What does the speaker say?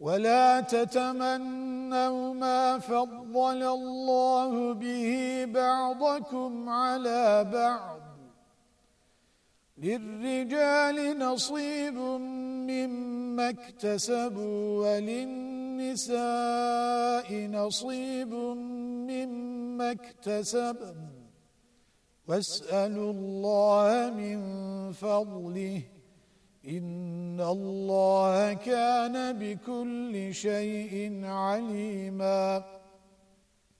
ولا تتمنوا ما فضل الله به بعضكم على بعض. للرجال نصيب مما اكتسبوا وللنساء نصيب مما اكتسبوا واسألوا الله من فضله إن الله كان بكل شيء عليماً.